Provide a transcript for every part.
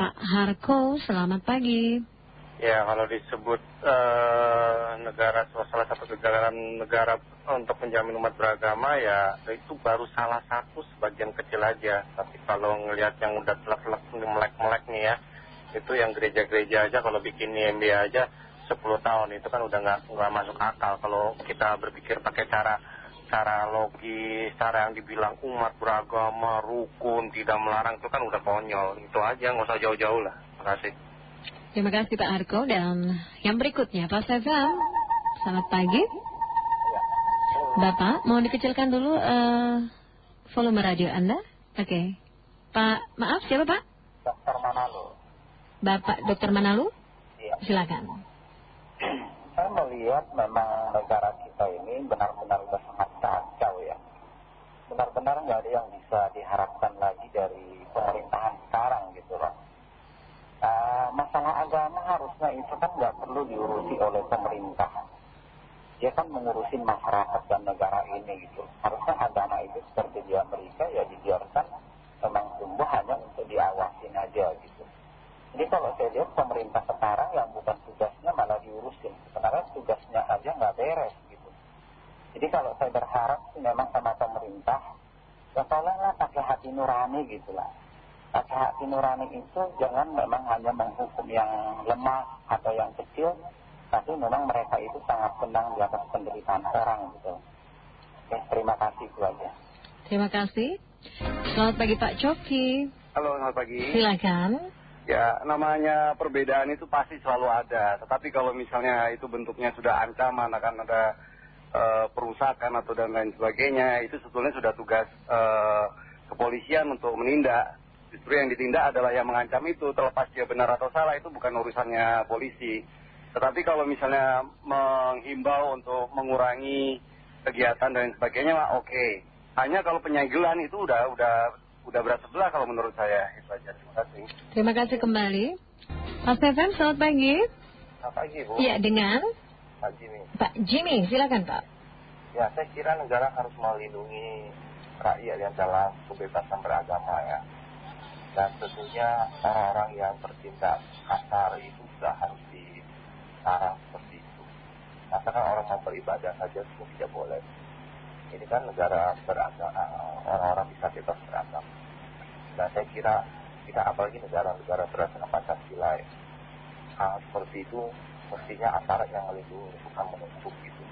Pak Harko, selamat pagi. Ya, kalau disebut uh, negara, salah satu negara, negara untuk menjamin umat beragama, ya itu baru salah satu sebagian kecil aja. Tapi kalau ngelihat yang udah telak-telak melek-melek nih ya, itu yang gereja-gereja aja kalau bikin IMB aja 10 tahun itu kan udah nggak masuk akal kalau kita berpikir pakai cara cara logis, cara yang dibilang umat beragama, rukun, tidak melarang itu kan udah konyol. Itu aja, nggak usah jauh-jauh lah. Terima kasih. Terima kasih Pak Arko dan yang berikutnya Pak Sefam. Selamat pagi. Bapak, mau dikecilkan dulu uh, volume radio Anda? Oke. Pak, maaf siapa Pak? Dokter Manalu. Bapak Dokter Manalu? Iya. Silakan. Saya melihat memang negara kita ini benar-benar sudah sangat kacau ya. Benar-benar nggak ada yang bisa diharapkan lagi dari pemerintahan sekarang gitu loh. Uh, masalah agama harusnya itu kan nggak perlu diurusi oleh pemerintah. Dia kan mengurusin masyarakat dan negara ini gitu. Harusnya agama itu seperti di Amerika ya dibiarkan memang tumbuh hanya untuk diawasin aja gitu. Jadi kalau saya lihat pemerintah sekarang yang bukan tugasnya malah diurusin. Sebenarnya tugasnya aja nggak beres gitu. Jadi kalau saya berharap sih memang sama pemerintah, ya tolonglah pakai hati nurani gitu lah. Pakai hati nurani itu jangan memang hanya menghukum yang lemah atau yang kecil, tapi memang mereka itu sangat senang di atas penderitaan orang gitu. Oke, terima kasih itu aja. Terima kasih. Selamat pagi Pak Coki. Halo, selamat pagi. Silakan. Ya, namanya perbedaan itu pasti selalu ada. Tetapi kalau misalnya itu bentuknya sudah ancaman, akan ada uh, perusakan atau dan lain sebagainya, itu sebetulnya sudah tugas uh, kepolisian untuk menindak. Justru yang ditindak adalah yang mengancam itu, terlepas dia benar atau salah, itu bukan urusannya polisi. Tetapi kalau misalnya menghimbau untuk mengurangi kegiatan dan sebagainya, oke. Okay. Hanya kalau penyegelan itu udah udah udah berat sebelah kalau menurut saya. Itu aja. Terima kasih. Terima kasih kembali. Pak Stefan, selamat pagi. Selamat pagi, Bu. Iya, dengan? Pak Jimmy. Pak Jimmy, silakan Pak. Ya, saya kira negara harus melindungi rakyat yang dalam kebebasan beragama ya. Dan tentunya orang-orang yang bertindak kasar itu sudah harus dilarang seperti itu. Masa kan orang mau beribadah saja semua tidak boleh. Ini kan negara beragama, orang-orang bisa bebas beragama. Dan saya kira kita apalagi negara-negara berdasarkan Pancasila ya. Hal seperti itu mestinya aparat yang melindungi bukan menuntut gitu.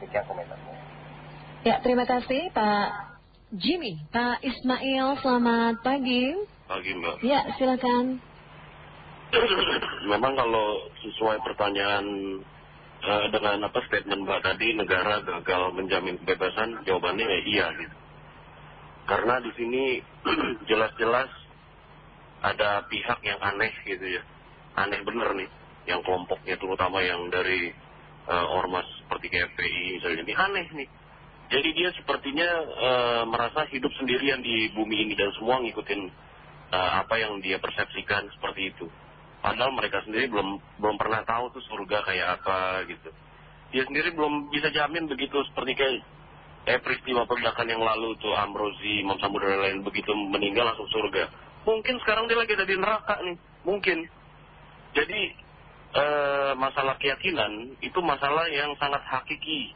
Demikian komentarnya. Ya, terima kasih Pak Jimmy. Pak Ismail, selamat pagi. Pagi Mbak. Ya, silakan. Memang kalau sesuai pertanyaan uh, dengan apa statement Mbak tadi, negara gagal menjamin kebebasan, jawabannya ya iya gitu. Karena di sini jelas-jelas ada pihak yang aneh gitu ya. Aneh bener nih, yang kelompoknya terutama yang dari uh, ormas seperti KFPI misalnya. Ini aneh nih. Jadi dia sepertinya uh, merasa hidup sendirian di bumi ini dan semua ngikutin uh, apa yang dia persepsikan seperti itu. Padahal mereka sendiri belum belum pernah tahu tuh surga kayak apa gitu. Dia sendiri belum bisa jamin begitu seperti kayak eh, peristiwa perdakan yang lalu tuh Amrozi, Imam dan lain begitu meninggal langsung surga. Mungkin sekarang dia lagi ada di neraka nih, mungkin. Jadi eh, masalah keyakinan itu masalah yang sangat hakiki,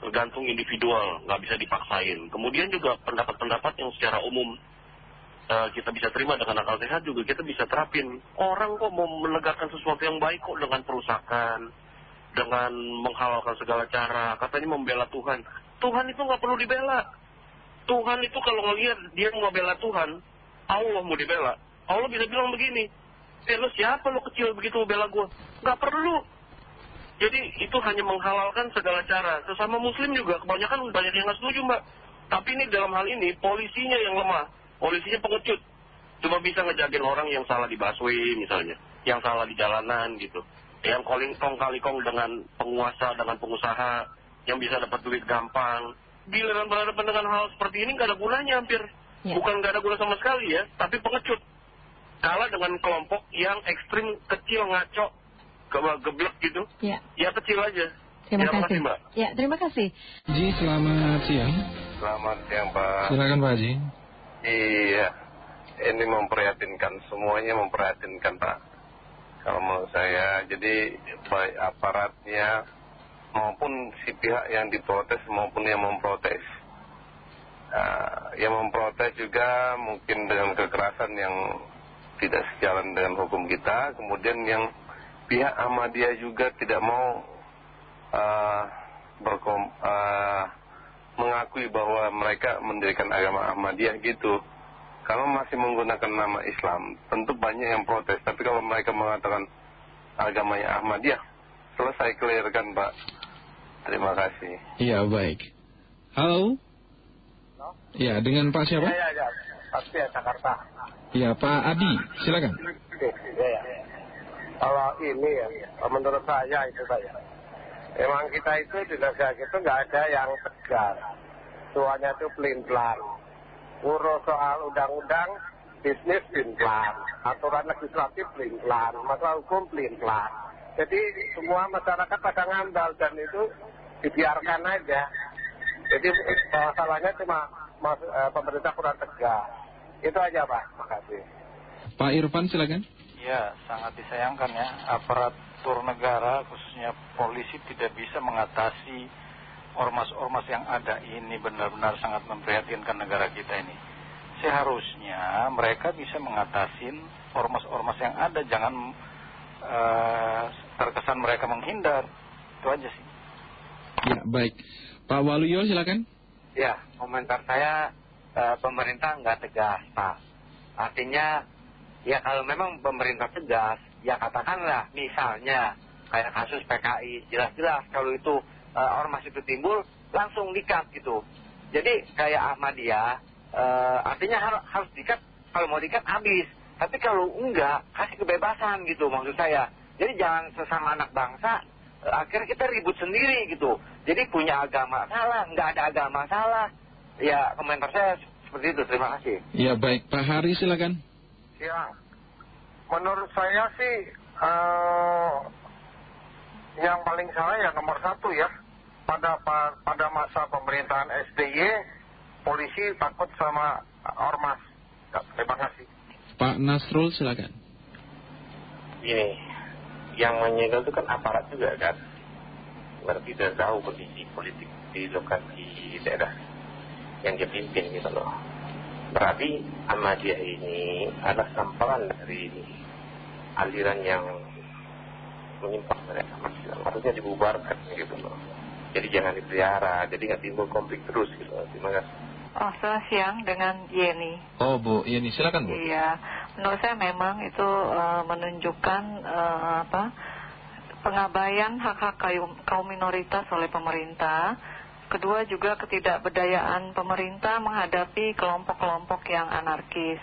tergantung individual, nggak bisa dipaksain. Kemudian juga pendapat-pendapat yang secara umum uh, kita bisa terima dengan akal sehat juga kita bisa terapin. Orang kok mau menegakkan sesuatu yang baik kok dengan perusakan, dengan menghalalkan segala cara, katanya membela Tuhan. Tuhan itu nggak perlu dibela. Tuhan itu kalau ngelihat dia mau bela Tuhan, Allah mau dibela. Allah bisa bilang begini, eh lo siapa lo kecil begitu bela gue? Nggak perlu. Jadi itu hanya menghalalkan segala cara. Sesama muslim juga kebanyakan banyak yang nggak setuju mbak. Tapi ini dalam hal ini polisinya yang lemah. Polisinya pengecut. Cuma bisa ngejagain orang yang salah di busway misalnya. Yang salah di jalanan gitu. Yang calling kong kali kong dengan penguasa, dengan pengusaha. Yang bisa dapat duit gampang. Giliran berhadapan dengan hal seperti ini nggak ada gunanya hampir. Ya. Bukan nggak ada guna sama sekali ya. Tapi pengecut. Kalah dengan kelompok yang ekstrim, kecil, ngaco, geblek gitu. Ya. Ya kecil aja. Terima Terima kasih. Mbak. Ya, terima kasih. Ji, selamat siang. Selamat siang Pak. Silakan Pak Haji. Iya. ini memprihatinkan, semuanya memprihatinkan Pak. Kalau menurut saya, jadi baik aparatnya maupun si pihak yang diprotes maupun yang memprotes. Uh, yang memprotes juga mungkin dengan kekerasan yang tidak sejalan dengan hukum kita. Kemudian yang pihak Ahmadiyah juga tidak mau uh, berkom, uh, mengakui bahwa mereka mendirikan agama Ahmadiyah gitu. Kalau masih menggunakan nama Islam, tentu banyak yang protes. Tapi kalau mereka mengatakan agamanya Ahmadiyah, selesai clearkan Pak. Terima kasih. Iya, baik. Halo? Iya, dengan Pak siapa? Iya, iya, pasti ya Jakarta. Iya, Pak Adi, silakan. Iya, ya. Kalau ini ya, menurut saya itu saya. Emang kita itu di negara itu nggak ada yang tegas. Semuanya itu pelin-pelan. Urus soal undang-undang, bisnis pelin-pelan. Aturan legislatif pelin-pelan. Masalah hukum pelin-pelan. Jadi semua masyarakat pada ngandal dan itu dibiarkan aja. Jadi masalahnya cuma mas, eh, pemerintah kurang tegas. Itu aja Pak, makasih. Pak Irfan silakan. Ya, sangat disayangkan ya. Aparatur negara, khususnya polisi tidak bisa mengatasi ormas-ormas yang ada ini benar-benar sangat memprihatinkan negara kita ini. Seharusnya mereka bisa mengatasi ormas-ormas yang ada, jangan uh, terkesan mereka menghindar. Itu aja sih. Ya, baik. Pak Waluyo silakan. Ya, komentar saya uh, pemerintah nggak tegas, Pak. Artinya ya kalau memang pemerintah tegas, ya katakanlah misalnya kayak kasus PKI, jelas-jelas kalau itu uh, ormas itu timbul, langsung dikat gitu. Jadi kayak Ahmadiyah, uh, artinya har harus dikat, kalau mau dikat habis. Tapi kalau enggak, kasih kebebasan gitu maksud saya. Jadi jangan sesama anak bangsa, uh, akhirnya kita ribut sendiri gitu. Jadi punya agama salah, enggak ada agama salah. Ya komentar saya seperti itu, terima kasih. Ya baik, Pak Hari silakan. Ya, menurut saya sih uh, yang paling salah ya nomor satu ya. Pada pada masa pemerintahan SBY, polisi takut sama ormas. Ya, terima kasih. Pak Nasrul silakan. Gini, yang menyegel itu kan aparat juga kan. Berarti tidak tahu kondisi politik di lokasi daerah yang dia pimpin gitu loh. Berarti Ahmadiyah ini adalah sampalan dari aliran yang menyimpang dari Ahmad Islam. Harusnya dibubarkan gitu loh. Jadi jangan dipelihara, jadi nggak timbul konflik terus gitu. Terima kasih. Oh, selamat siang dengan Yeni. Oh, Bu Yeni, silakan Bu. Iya, menurut saya memang itu uh, menunjukkan uh, apa pengabaian hak-hak kaum minoritas oleh pemerintah Kedua juga ketidakberdayaan pemerintah menghadapi kelompok-kelompok yang anarkis.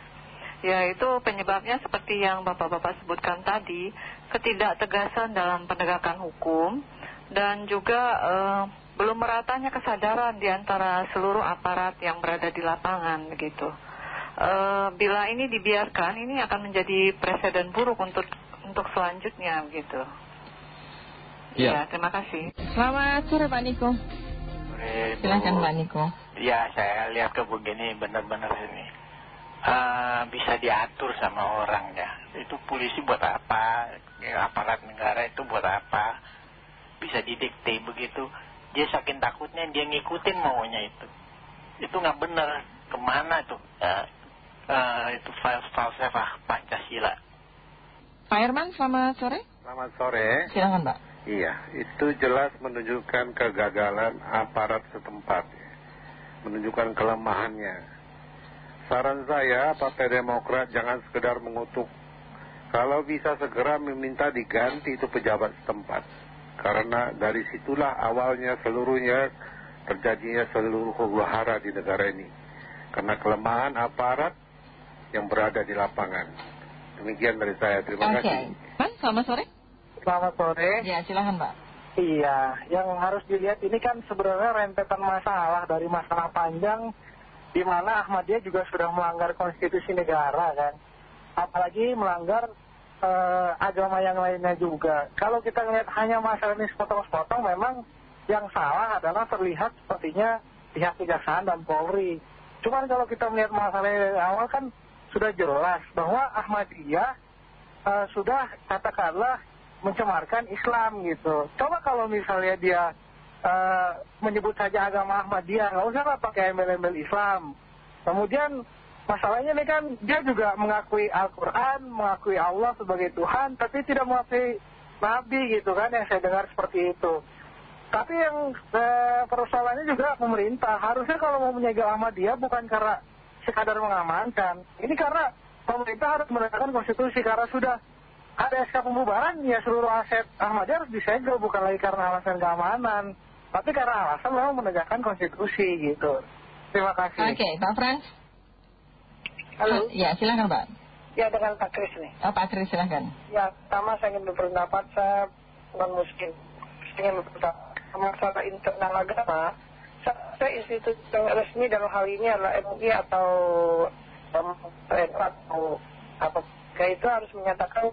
Ya itu penyebabnya seperti yang Bapak-Bapak sebutkan tadi, ketidaktegasan dalam penegakan hukum dan juga eh, belum meratanya kesadaran di antara seluruh aparat yang berada di lapangan begitu. Eh, bila ini dibiarkan, ini akan menjadi presiden buruk untuk untuk selanjutnya begitu. Ya, ya terima kasih. Selamat sore Pak Niko. Silahkan Pak Niko. Ya, saya lihat ke begini benar-benar ini. Uh, bisa diatur sama orang ya. Itu polisi buat apa? Ya, aparat negara itu buat apa? Bisa didikte begitu. Dia saking takutnya dia ngikutin maunya itu. Itu nggak benar. Ke mana tuh? Ya, uh, itu falsafah Pancasila. Pak Herman, selamat sore. Selamat sore. Silakan Pak. Iya, itu jelas menunjukkan kegagalan aparat setempat, menunjukkan kelemahannya. Saran saya, Partai Demokrat jangan sekedar mengutuk. Kalau bisa segera meminta diganti itu pejabat setempat. Karena dari situlah awalnya seluruhnya terjadinya seluruh huru hara di negara ini. Karena kelemahan aparat yang berada di lapangan. Demikian dari saya, terima kasih. Oke, selamat sore. Selamat sore. Ya, silahkan Pak. Iya, yang harus dilihat ini kan sebenarnya rentetan masalah dari masalah panjang di mana Ahmadiyah juga sudah melanggar konstitusi negara kan. Apalagi melanggar eh, agama yang lainnya juga. Kalau kita lihat hanya masalah ini sepotong-sepotong memang yang salah adalah terlihat sepertinya pihak kejaksaan dan Polri. Cuman kalau kita melihat masalah awal kan sudah jelas bahwa Ahmadiyah uh, sudah katakanlah mencemarkan Islam gitu. Coba kalau misalnya dia uh, menyebut saja agama Ahmadiyah, nggak usah lah pakai embel-embel Islam. Kemudian masalahnya ini kan dia juga mengakui Al-Quran, mengakui Allah sebagai Tuhan, tapi tidak mengakui Nabi gitu kan yang saya dengar seperti itu. Tapi yang eh, persoalannya juga pemerintah. Harusnya kalau mau menyegel Ahmadiyah bukan karena sekadar mengamankan. Ini karena pemerintah harus menegakkan konstitusi karena sudah ada SK pembubaran ya seluruh aset Ahmadiyah harus disegel bukan lagi karena alasan keamanan. Tapi karena alasan memang menegakkan konstitusi gitu. Terima kasih. Oke, Pak Frans. Halo. Ya, silakan Pak. Ya, dengan Pak Kris nih. Oh, Pak Kris, silakan. Ya, pertama saya ingin berpendapat, saya non muslim. Saya ingin berpendapat masalah internal agama, saya institusi yang resmi dalam hal ini adalah MUI atau atau apa itu harus menyatakan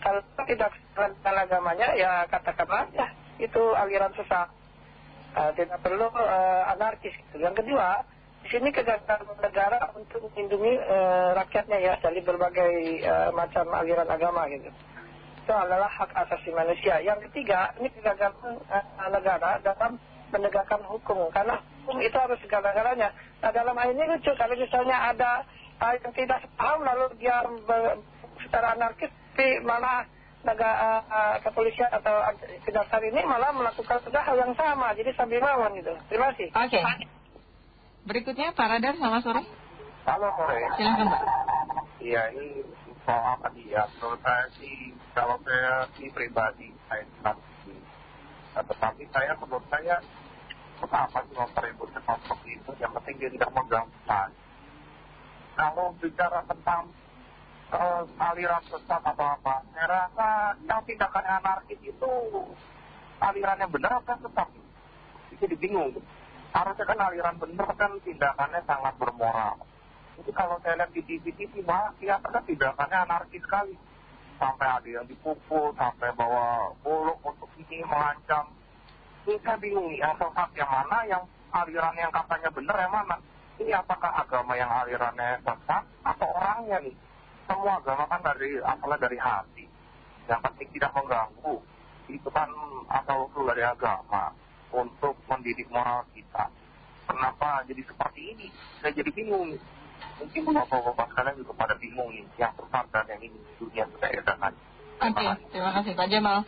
kalau tidak tentang agamanya ya katakan aja itu aliran sesat. Uh, tidak perlu uh, anarkis gitu. yang kedua di sini kegagalan negara untuk melindungi uh, rakyatnya ya dari berbagai macam aliran agama gitu. Itu adalah hak asasi manusia. Yang ketiga ini kegagalan negara dalam menegakkan hukum. Karena hukum itu harus segala-galanya. Nah dalam hal ini lucu. Kalau misalnya ada yang tidak paham lalu dia secara anarkis tapi malah negara uh, kepolisian atau kejaksaan ini malah melakukan sudah hal yang sama jadi sambil melawan gitu. Terima kasih. Oke. Berikutnya Pak Radar selamat sore. Halo sore. Silakan Pak. Iya ini soal apa dia? Menurut saya sih kalau saya sih pribadi saya tetap tetapi saya menurut saya kenapa sih mempeributkan seperti itu? Yang penting dia tidak mengganggu kalau bicara tentang uh, aliran sesat atau apa saya rasa yang tindakan anarkis itu aliran yang benar kan sesat? Jadi bingung harusnya kan aliran benar kan tindakannya sangat bermoral. Jadi kalau saya lihat di TV-TV malah kelihatan tindakannya anarkis sekali. Sampai ada yang dipukul sampai bawa bolok untuk ini mengancam. Ini saya bingung nih yang sesat yang mana yang aliran yang katanya benar yang mana ini apakah agama yang alirannya sesat atau orangnya nih? Semua agama kan dari asalnya dari hati. Yang penting tidak mengganggu. Itu kan asal usul dari agama untuk mendidik moral kita. Kenapa jadi seperti ini? Saya jadi bingung. Mungkin bapak-bapak sekalian juga pada bingung yang sesat yang ini dunia sudah edakan Oke, terima kasih Pak Jamal.